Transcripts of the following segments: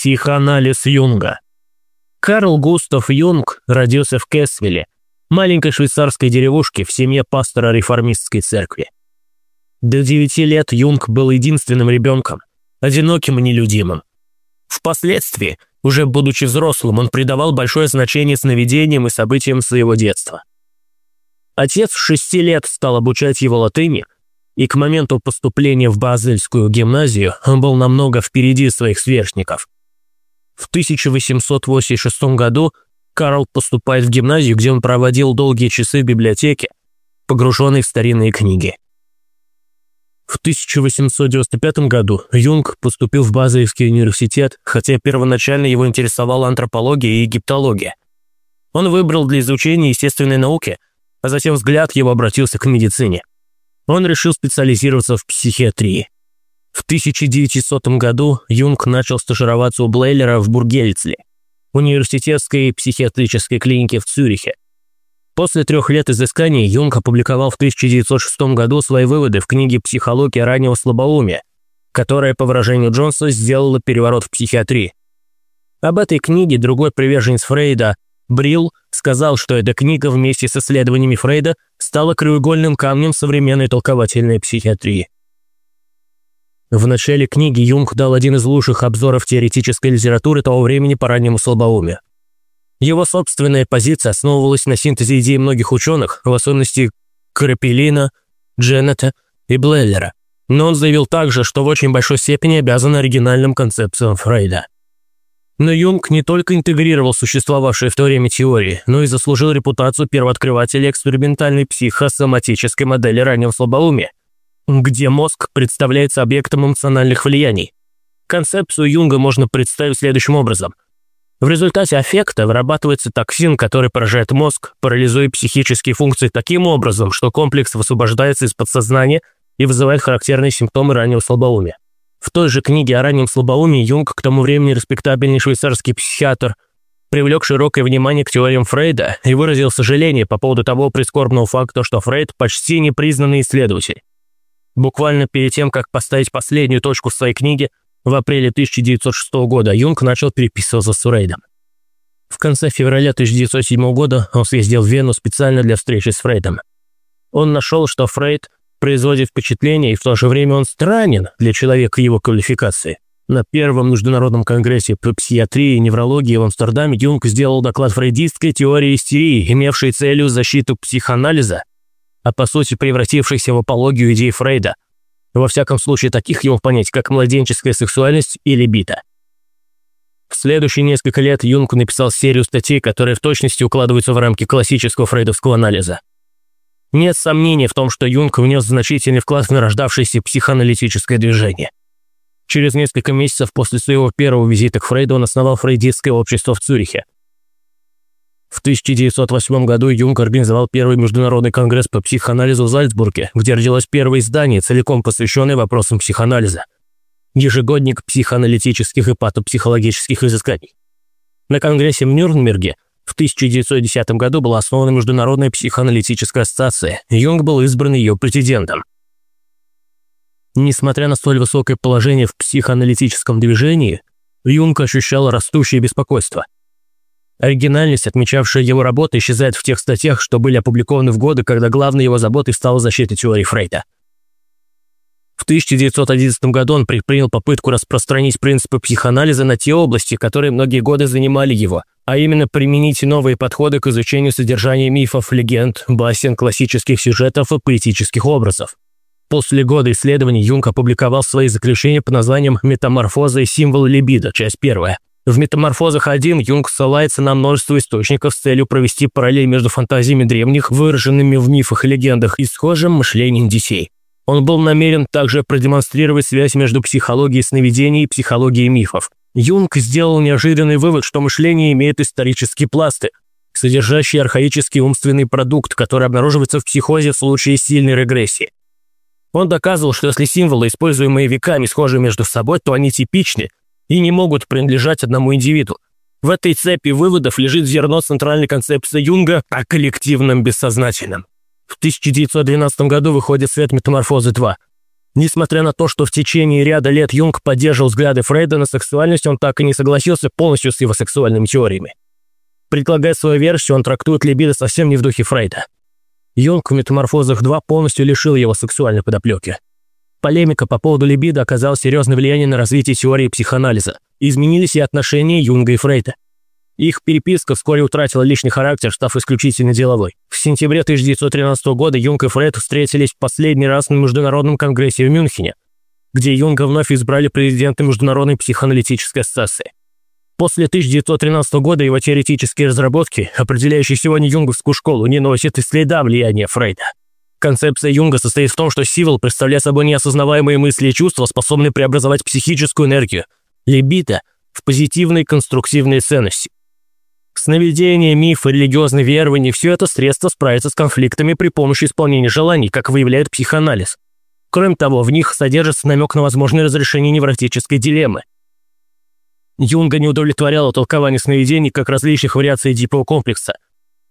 Психоанализ Юнга. Карл Густав Юнг родился в Кесвилле, маленькой швейцарской деревушке в семье пастора реформистской церкви. До девяти лет Юнг был единственным ребенком, одиноким и нелюдимым. Впоследствии, уже будучи взрослым, он придавал большое значение сновидениям и событиям своего детства. Отец в шести лет стал обучать его латыни, и к моменту поступления в Базельскую гимназию он был намного впереди своих сверстников – в 1886 году Карл поступает в гимназию, где он проводил долгие часы в библиотеке, погруженный в старинные книги. В 1895 году Юнг поступил в Базелевский университет, хотя первоначально его интересовала антропология и египтология. Он выбрал для изучения естественной науки, а затем взгляд его обратился к медицине. Он решил специализироваться в психиатрии. В 1900 году Юнг начал стажироваться у Блейлера в Бургельцле, университетской психиатрической клинике в Цюрихе. После трех лет изысканий Юнг опубликовал в 1906 году свои выводы в книге «Психология раннего слабоумия», которая, по выражению Джонса, сделала переворот в психиатрии. Об этой книге другой приверженец Фрейда, Брилл, сказал, что эта книга вместе с исследованиями Фрейда стала краеугольным камнем современной толковательной психиатрии. В начале книги Юнг дал один из лучших обзоров теоретической литературы того времени по раннему слабоумию. Его собственная позиция основывалась на синтезе идей многих ученых, в особенности Крапелина, Дженнета и Блеллера. Но он заявил также, что в очень большой степени обязан оригинальным концепциям Фрейда. Но Юнг не только интегрировал существовавшие в то время теории, но и заслужил репутацию первооткрывателя экспериментальной психосоматической модели раннего слабоумия, где мозг представляется объектом эмоциональных влияний. Концепцию Юнга можно представить следующим образом. В результате аффекта вырабатывается токсин, который поражает мозг, парализуя психические функции таким образом, что комплекс высвобождается из подсознания и вызывает характерные симптомы раннего слабоумия. В той же книге о раннем слабоумии Юнг, к тому времени респектабельный швейцарский психиатр, привлек широкое внимание к теориям Фрейда и выразил сожаление по поводу того прискорбного факта, что Фрейд почти непризнанный исследователь. Буквально перед тем, как поставить последнюю точку в своей книге, в апреле 1906 года Юнг начал переписываться с Фрейдом. В конце февраля 1907 года он съездил в Вену специально для встречи с Фрейдом. Он нашел, что Фрейд производит впечатление, и в то же время он странен для человека его квалификации. На первом международном конгрессе по психиатрии и неврологии в Амстердаме Юнг сделал доклад фрейдистской теории истерии, имевшей целью защиту психоанализа а по сути превратившихся в апологию идей Фрейда. Во всяком случае, таких его понять, как младенческая сексуальность или бита. В следующие несколько лет Юнг написал серию статей, которые в точности укладываются в рамки классического фрейдовского анализа. Нет сомнений в том, что Юнг внес значительный вклад в нарождавшееся психоаналитическое движение. Через несколько месяцев после своего первого визита к Фрейду он основал фрейдистское общество в Цюрихе – в 1908 году Юнг организовал первый международный конгресс по психоанализу в Зальцбурге, где родилось первое издание, целиком посвященное вопросам психоанализа. Ежегодник психоаналитических и патопсихологических изысканий. На конгрессе в Нюрнберге в 1910 году была основана Международная психоаналитическая ассоциация, Юнг был избран ее президентом. Несмотря на столь высокое положение в психоаналитическом движении, Юнг ощущал растущее беспокойство – Оригинальность, отмечавшая его работы, исчезает в тех статьях, что были опубликованы в годы, когда главной его заботой стала защита теории Фрейда. В 1911 году он предпринял попытку распространить принципы психоанализа на те области, которые многие годы занимали его, а именно применить новые подходы к изучению содержания мифов, легенд, басен, классических сюжетов и поэтических образов. После года исследований Юнг опубликовал свои заключения по названиям «Метаморфоза и символ либидо», часть первая, в «Метаморфозах 1» Юнг ссылается на множество источников с целью провести параллель между фантазиями древних, выраженными в мифах и легендах, и схожим мышлением детей. Он был намерен также продемонстрировать связь между психологией сновидений и психологией мифов. Юнг сделал неожиданный вывод, что мышление имеет исторические пласты, содержащие архаический умственный продукт, который обнаруживается в психозе в случае сильной регрессии. Он доказывал, что если символы, используемые веками, схожи между собой, то они типичны, и не могут принадлежать одному индивиду. В этой цепи выводов лежит зерно центральной концепции Юнга о коллективном бессознательном. В 1912 году выходит «Свет метаморфозы 2». Несмотря на то, что в течение ряда лет Юнг поддерживал взгляды Фрейда на сексуальность, он так и не согласился полностью с его сексуальными теориями. Предлагая свою версию, он трактует либидо совсем не в духе Фрейда. Юнг в «Метаморфозах 2» полностью лишил его сексуальной подоплеки. Полемика по поводу либидо оказала серьезное влияние на развитие теории психоанализа. Изменились и отношения Юнга и Фрейда. Их переписка вскоре утратила личный характер, став исключительно деловой. В сентябре 1913 года Юнг и Фрейд встретились в последний раз на Международном конгрессе в Мюнхене, где Юнга вновь избрали президентом Международной психоаналитической ассоциации. После 1913 года его теоретические разработки, определяющие сегодня юнговскую школу, не носят и следа влияния Фрейда. Концепция Юнга состоит в том, что сивил представляет собой неосознаваемые мысли и чувства, способные преобразовать психическую энергию, либидо, в позитивные конструктивные ценности. Сновидения, мифы, религиозные верования – все это средства справиться с конфликтами при помощи исполнения желаний, как выявляет психоанализ. Кроме того, в них содержится намек на возможное разрешение невротической дилеммы. Юнга не удовлетворяло толкование сновидений как различных вариаций Эдипового комплекса,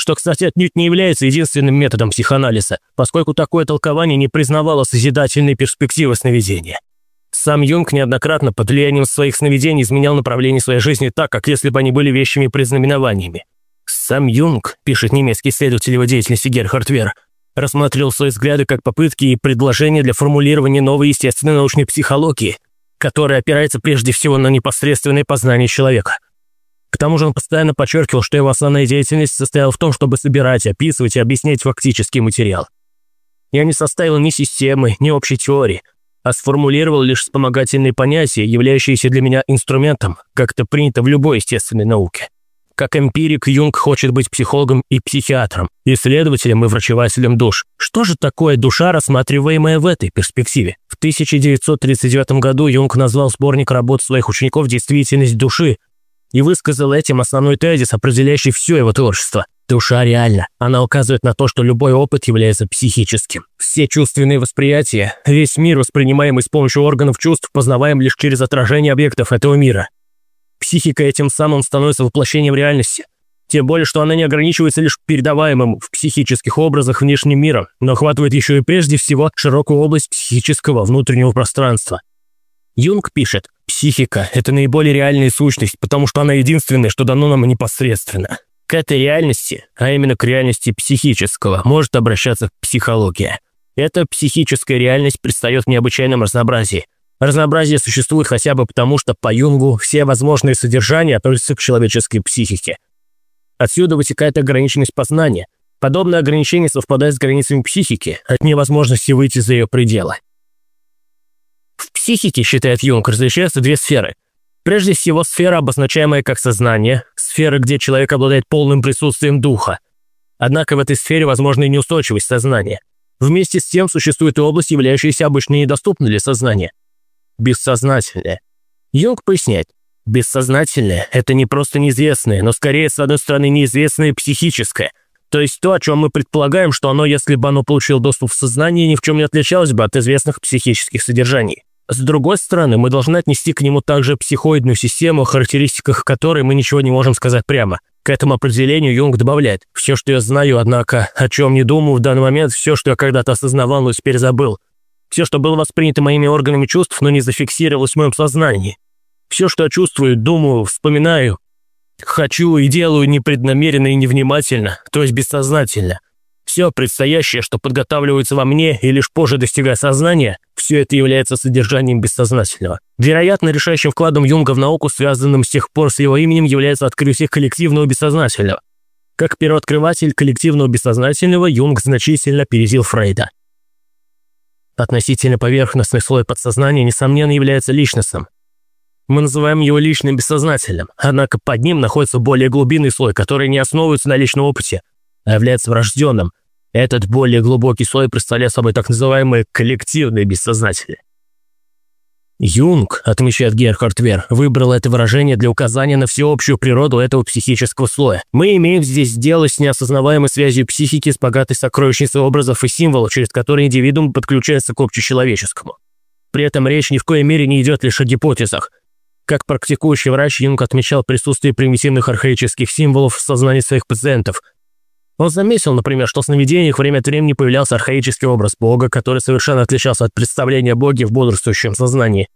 что, кстати, отнюдь не является единственным методом психоанализа, поскольку такое толкование не признавало созидательной перспективы сновидения. Сам Юнг неоднократно под влиянием своих сновидений изменял направление своей жизни так, как если бы они были вещими предзнаменованиями. Сам Юнг, пишет немецкий исследователь его деятельности Герхард Вер, рассматривал свои взгляды как попытки и предложения для формулирования новой естественной научной психологии, которая опирается прежде всего на непосредственное познание человека. К тому же он постоянно подчеркивал, что его основная деятельность состояла в том, чтобы собирать, описывать и объяснять фактический материал. Я не составил ни системы, ни общей теории, а сформулировал лишь вспомогательные понятия, являющиеся для меня инструментом, как это принято в любой естественной науке. Как эмпирик, Юнг хочет быть психологом и психиатром, исследователем и врачевателем душ. Что же такое душа, рассматриваемая в этой перспективе? В 1939 году Юнг назвал сборник работ своих учеников «Действительность души» и высказал этим основной тезис, определяющий все его творчество – Душа реальна. Она указывает на то, что любой опыт является психическим. Все чувственные восприятия, весь мир, воспринимаемый с помощью органов чувств, познаваем лишь через отражение объектов этого мира. Психика этим самым становится воплощением реальности. Тем более, что она не ограничивается лишь передаваемым в психических образах внешним миром, но охватывает еще и прежде всего широкую область психического внутреннего пространства. Юнг пишет, «Психика – это наиболее реальная сущность, потому что она единственная, что дано нам непосредственно. К этой реальности, а именно к реальности психического, может обращаться психология. Эта психическая реальность предстает в необычайном разнообразии. Разнообразие существует хотя бы потому, что по Юнгу все возможные содержания относятся к человеческой психике. Отсюда вытекает ограниченность познания. Подобное ограничение совпадает с границами психики, от невозможности выйти за ее пределы. Психике, считает Юнг, различаются две сферы – Прежде всего, сфера, обозначаемая как сознание, сфера, где человек обладает полным присутствием духа. Однако в этой сфере возможна и неустойчивость сознания. Вместе с тем существует и область, являющаяся обычно недоступной для сознания. Бессознательное. Йонг поясняет, бессознательное – это не просто неизвестное, но скорее, с одной стороны, неизвестное психическое. То есть то, о чем мы предполагаем, что оно, если бы оно получило доступ в сознание, ни в чем не отличалось бы от известных психических содержаний. С другой стороны, мы должны отнести к нему также психоидную систему, о характеристиках которой мы ничего не можем сказать прямо. К этому определению Юнг добавляет «Все, что я знаю, однако, о чем не думаю в данный момент, все, что я когда-то осознавал, но теперь забыл. Все, что было воспринято моими органами чувств, но не зафиксировалось в моем сознании. Все, что я чувствую, думаю, вспоминаю, хочу и делаю непреднамеренно и невнимательно, то есть бессознательно. Все предстоящее, что подготавливается во мне и лишь позже достигая сознания, все это является содержанием бессознательного. Вероятно, решающим вкладом Юнга в науку, связанным с тех пор с его именем, является открытие коллективного бессознательного. Как первооткрыватель коллективного бессознательного, Юнг значительно опередил Фрейда. Относительно поверхностный слой подсознания, несомненно, является личностным. Мы называем его личным бессознательным, однако под ним находится более глубинный слой, который не основывается на личном опыте, а является врожденным, этот более глубокий слой представляет собой так называемые коллективные бессознательные. Юнг, отмечает Герхард Вер, выбрал это выражение для указания на всеобщую природу этого психического слоя. Мы имеем здесь дело с неосознаваемой связью психики с богатой сокровищницей образов и символов, через которые индивидуум подключается к общечеловеческому. При этом речь ни в коей мере не идет лишь о гипотезах. Как практикующий врач, Юнг отмечал присутствие примитивных архаических символов в сознании своих пациентов – Он заметил, например, что в сновидениях время от времени появлялся архаический образ Бога, который совершенно отличался от представления о Боге в бодрствующем сознании.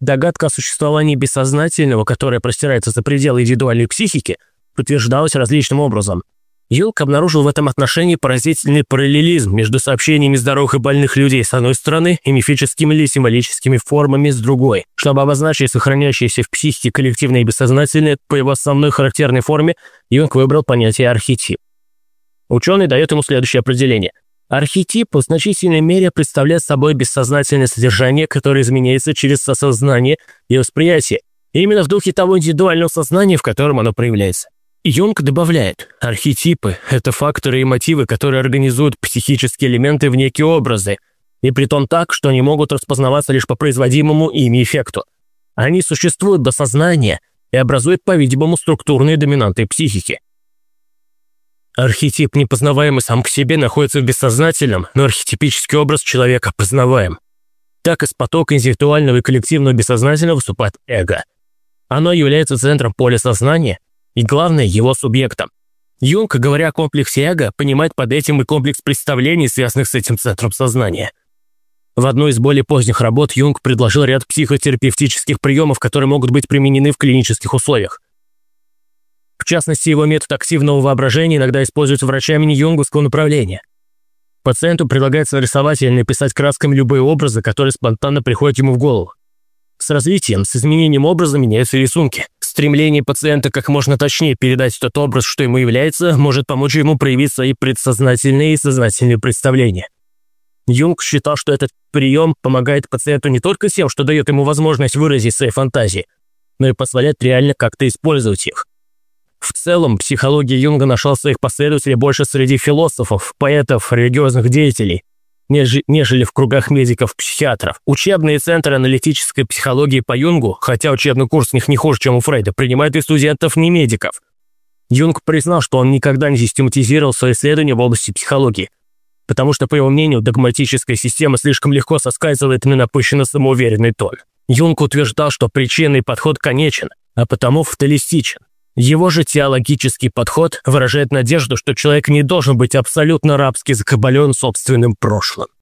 Догадка о существовании бессознательного, которое простирается за пределы индивидуальной психики, подтверждалась различным образом. Юнг обнаружил в этом отношении поразительный параллелизм между сообщениями здоровых и больных людей с одной стороны и мифическими или символическими формами с другой. Чтобы обозначить сохраняющиеся в психике коллективное и бессознательное, по его основной характерной форме Юнг выбрал понятие архетип. Ученый дает ему следующее определение. Архетип в значительной мере представляет собой бессознательное содержание, которое изменяется через осознание и восприятие, именно в духе того индивидуального сознания, в котором оно проявляется. Юнг добавляет, архетипы – это факторы и мотивы, которые организуют психические элементы в некие образы, и при том так, что они могут распознаваться лишь по производимому ими эффекту. Они существуют до сознания и образуют, по-видимому, структурные доминанты психики. Архетип, непознаваемый сам к себе, находится в бессознательном, но архетипический образ человека познаваем. Так из потока интеллектуального и коллективного бессознательного выступает эго. Оно является центром поля сознания и, главное, его субъектом. Юнг, говоря о комплексе эго, понимает под этим и комплекс представлений, связанных с этим центром сознания. В одной из более поздних работ Юнг предложил ряд психотерапевтических приемов, которые могут быть применены в клинических условиях. В частности, его метод активного воображения иногда используется врачами юнговского направления. Пациенту предлагается рисовать или написать красками любые образы, которые спонтанно приходят ему в голову. С развитием, с изменением образа меняются рисунки. Стремление пациента как можно точнее передать тот образ, что ему является, может помочь ему проявить свои предсознательные и сознательные представления. Юнг считал, что этот прием помогает пациенту не только тем, что дает ему возможность выразить свои фантазии, но и позволяет реально как-то использовать их. В целом, психология Юнга нашла своих последователей больше среди философов, поэтов, религиозных деятелей, нежели в кругах медиков-психиатров. Учебные центры аналитической психологии по Юнгу, хотя учебный курс у них не хуже, чем у Фрейда, принимают и студентов не медиков. Юнг признал, что он никогда не систематизировал свои исследования в области психологии, потому что, по его мнению, догматическая система слишком легко соскальзывает на напыщенно самоуверенный тон. Юнг утверждал, что причинный подход конечен, а потому фаталистичен. Его же теологический подход выражает надежду, что человек не должен быть абсолютно рабски закабален собственным прошлым.